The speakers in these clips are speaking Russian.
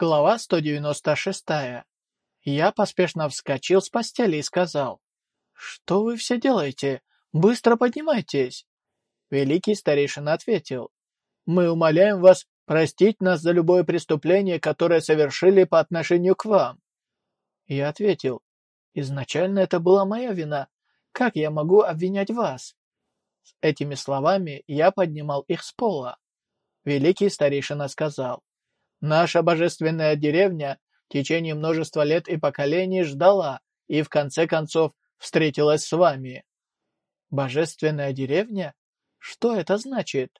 Глава 196. Я поспешно вскочил с постели и сказал, «Что вы все делаете? Быстро поднимайтесь!» Великий старейшина ответил, «Мы умоляем вас простить нас за любое преступление, которое совершили по отношению к вам». Я ответил, «Изначально это была моя вина. Как я могу обвинять вас?» С этими словами я поднимал их с пола. Великий старейшина сказал, Наша божественная деревня в течение множества лет и поколений ждала и в конце концов встретилась с вами. Божественная деревня? Что это значит?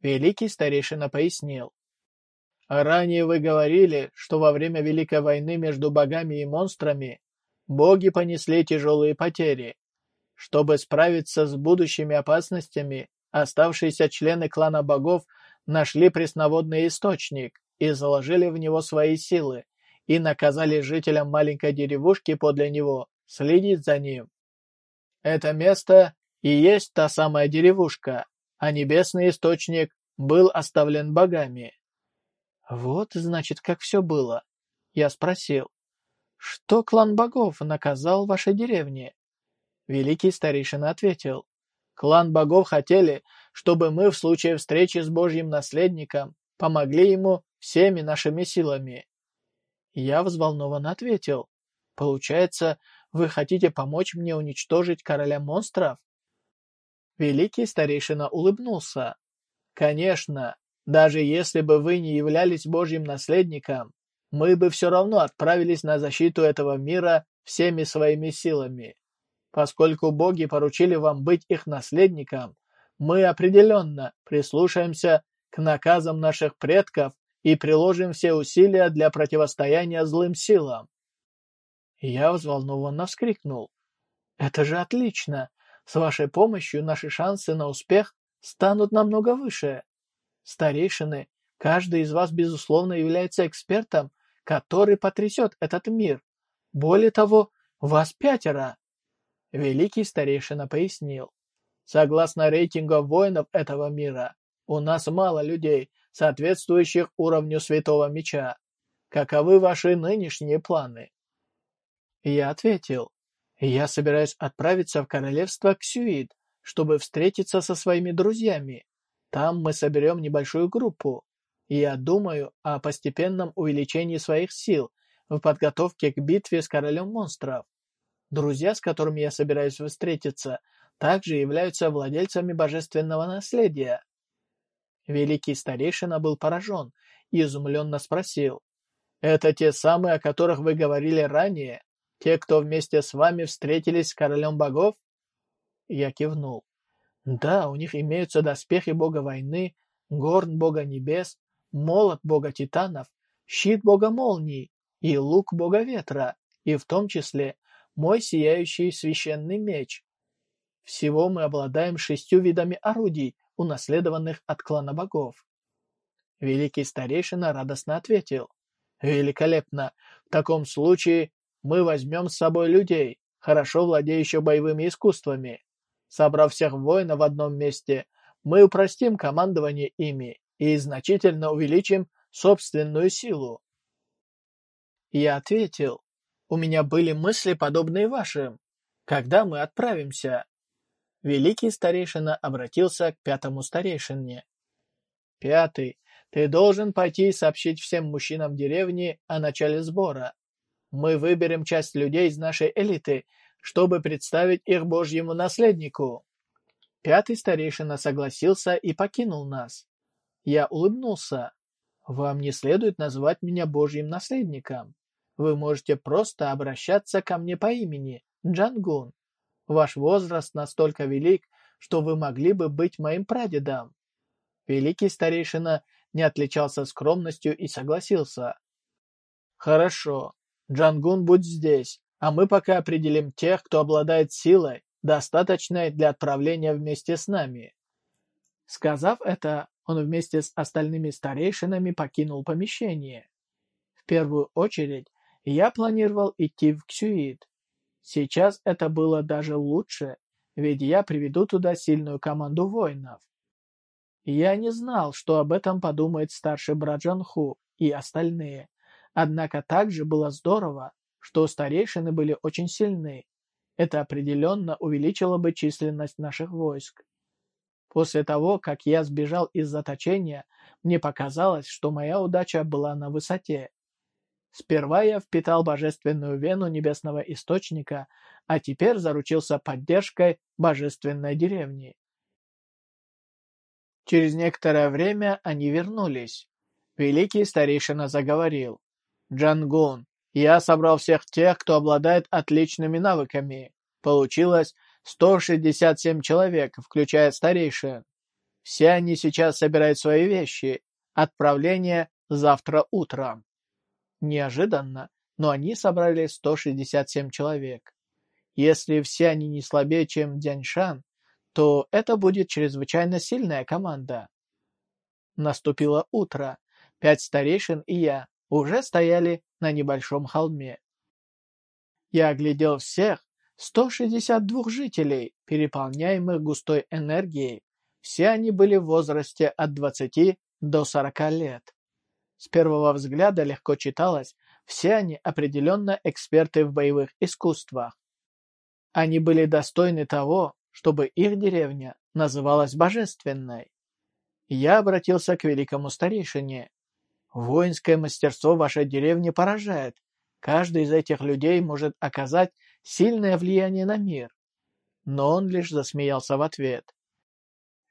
Великий старейшина пояснил. Ранее вы говорили, что во время Великой войны между богами и монстрами боги понесли тяжелые потери. Чтобы справиться с будущими опасностями, оставшиеся члены клана богов нашли пресноводный источник, и заложили в него свои силы, и наказали жителям маленькой деревушки подле него следить за ним. Это место и есть та самая деревушка, а небесный источник был оставлен богами. Вот, значит, как все было. Я спросил, что клан богов наказал вашей деревне? Великий старейшина ответил, клан богов хотели, чтобы мы в случае встречи с божьим наследником помогли ему всеми нашими силами. Я взволнованно ответил. Получается, вы хотите помочь мне уничтожить короля монстров? Великий старейшина улыбнулся. Конечно, даже если бы вы не являлись божьим наследником, мы бы все равно отправились на защиту этого мира всеми своими силами. Поскольку боги поручили вам быть их наследником, мы определенно прислушаемся к наказам наших предков и приложим все усилия для противостояния злым силам. Я взволнованно вскрикнул. «Это же отлично! С вашей помощью наши шансы на успех станут намного выше. Старейшины, каждый из вас, безусловно, является экспертом, который потрясет этот мир. Более того, вас пятеро!» Великий старейшина пояснил. «Согласно рейтингу воинов этого мира, у нас мало людей, соответствующих уровню Святого Меча. Каковы ваши нынешние планы?» Я ответил, «Я собираюсь отправиться в королевство Ксюид, чтобы встретиться со своими друзьями. Там мы соберем небольшую группу. Я думаю о постепенном увеличении своих сил в подготовке к битве с королем монстров. Друзья, с которыми я собираюсь встретиться, также являются владельцами божественного наследия. Великий старейшина был поражен и изумленно спросил. «Это те самые, о которых вы говорили ранее? Те, кто вместе с вами встретились с королем богов?» Я кивнул. «Да, у них имеются доспехи бога войны, горн бога небес, молот бога титанов, щит бога молний и лук бога ветра, и в том числе мой сияющий священный меч. Всего мы обладаем шестью видами орудий, унаследованных от клана богов. Великий старейшина радостно ответил. «Великолепно! В таком случае мы возьмем с собой людей, хорошо владеющих боевыми искусствами. Собрав всех воинов в одном месте, мы упростим командование ими и значительно увеличим собственную силу». Я ответил. «У меня были мысли, подобные вашим. Когда мы отправимся?» Великий старейшина обратился к пятому старейшине. «Пятый, ты должен пойти и сообщить всем мужчинам деревни о начале сбора. Мы выберем часть людей из нашей элиты, чтобы представить их Божьему наследнику». Пятый старейшина согласился и покинул нас. Я улыбнулся. «Вам не следует называть меня Божьим наследником. Вы можете просто обращаться ко мне по имени Джангун. Ваш возраст настолько велик, что вы могли бы быть моим прадедом». Великий старейшина не отличался скромностью и согласился. «Хорошо. Джангун, будь здесь, а мы пока определим тех, кто обладает силой, достаточной для отправления вместе с нами». Сказав это, он вместе с остальными старейшинами покинул помещение. В первую очередь, я планировал идти в Ксюит, Сейчас это было даже лучше, ведь я приведу туда сильную команду воинов. Я не знал, что об этом подумает старший брат Джанху, и остальные. Однако также было здорово, что старейшины были очень сильны. Это определенно увеличило бы численность наших войск. После того, как я сбежал из заточения, мне показалось, что моя удача была на высоте. Сперва я впитал божественную вену небесного источника, а теперь заручился поддержкой божественной деревни. Через некоторое время они вернулись. Великий старейшина заговорил. «Джангун, я собрал всех тех, кто обладает отличными навыками. Получилось 167 человек, включая старейшин. Все они сейчас собирают свои вещи. Отправление завтра утром». Неожиданно, но они собрали 167 человек. Если все они не слабее, чем Дяньшан, то это будет чрезвычайно сильная команда. Наступило утро. Пять старейшин и я уже стояли на небольшом холме. Я оглядел всех 162 жителей, переполняемых густой энергией. Все они были в возрасте от 20 до 40 лет. С первого взгляда легко читалось, все они определенно эксперты в боевых искусствах. Они были достойны того, чтобы их деревня называлась божественной. Я обратился к великому старейшине. Воинское мастерство вашей деревни поражает. Каждый из этих людей может оказать сильное влияние на мир. Но он лишь засмеялся в ответ.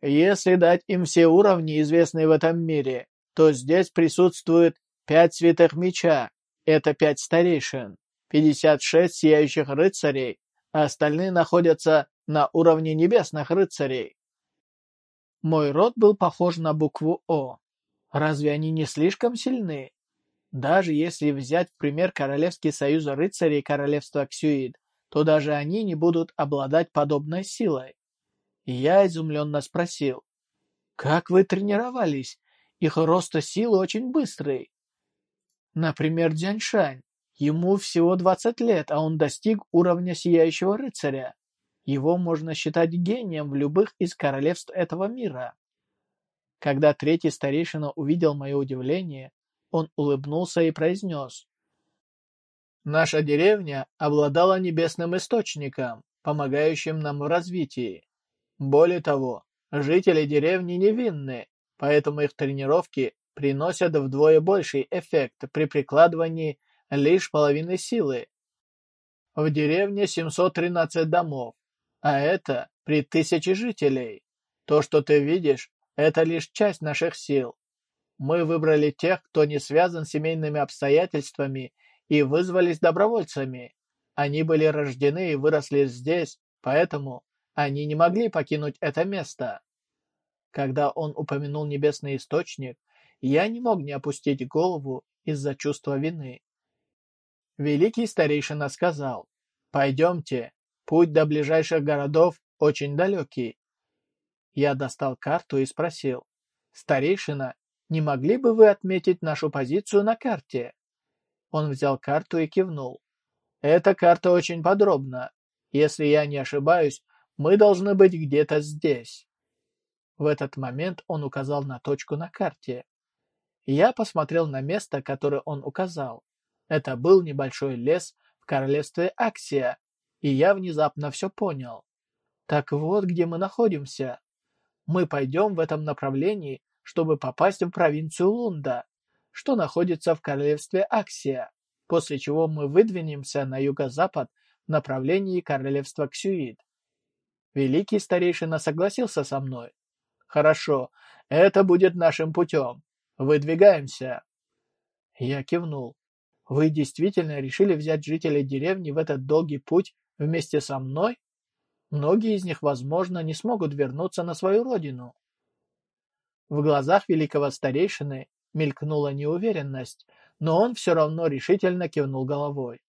Если дать им все уровни, известные в этом мире, то здесь присутствует пять святых меча, это пять старейшин, 56 сияющих рыцарей, а остальные находятся на уровне небесных рыцарей. Мой род был похож на букву «О». Разве они не слишком сильны? Даже если взять в пример Королевский союз рыцарей Королевства Ксюид, то даже они не будут обладать подобной силой. я изумленно спросил, «Как вы тренировались? Их рост силы очень быстрый. Например, Дзяньшань. Ему всего 20 лет, а он достиг уровня Сияющего Рыцаря. Его можно считать гением в любых из королевств этого мира. Когда третий старейшина увидел мое удивление, он улыбнулся и произнес. «Наша деревня обладала небесным источником, помогающим нам в развитии. Более того, жители деревни невинны, поэтому их тренировки приносят вдвое больший эффект при прикладывании лишь половины силы. В деревне 713 домов, а это при тысяче жителей. То, что ты видишь, это лишь часть наших сил. Мы выбрали тех, кто не связан с семейными обстоятельствами и вызвались добровольцами. Они были рождены и выросли здесь, поэтому они не могли покинуть это место. Когда он упомянул небесный источник, я не мог не опустить голову из-за чувства вины. Великий старейшина сказал, «Пойдемте, путь до ближайших городов очень далекий». Я достал карту и спросил, «Старейшина, не могли бы вы отметить нашу позицию на карте?» Он взял карту и кивнул. «Эта карта очень подробна. Если я не ошибаюсь, мы должны быть где-то здесь». В этот момент он указал на точку на карте. Я посмотрел на место, которое он указал. Это был небольшой лес в королевстве Аксия, и я внезапно все понял. Так вот, где мы находимся. Мы пойдем в этом направлении, чтобы попасть в провинцию Лунда, что находится в королевстве Аксия, после чего мы выдвинемся на юго-запад в направлении королевства Ксюид. Великий старейшина согласился со мной. Хорошо, это будет нашим путем. Выдвигаемся. Я кивнул. Вы действительно решили взять жителей деревни в этот долгий путь вместе со мной? Многие из них, возможно, не смогут вернуться на свою родину. В глазах великого старейшины мелькнула неуверенность, но он все равно решительно кивнул головой.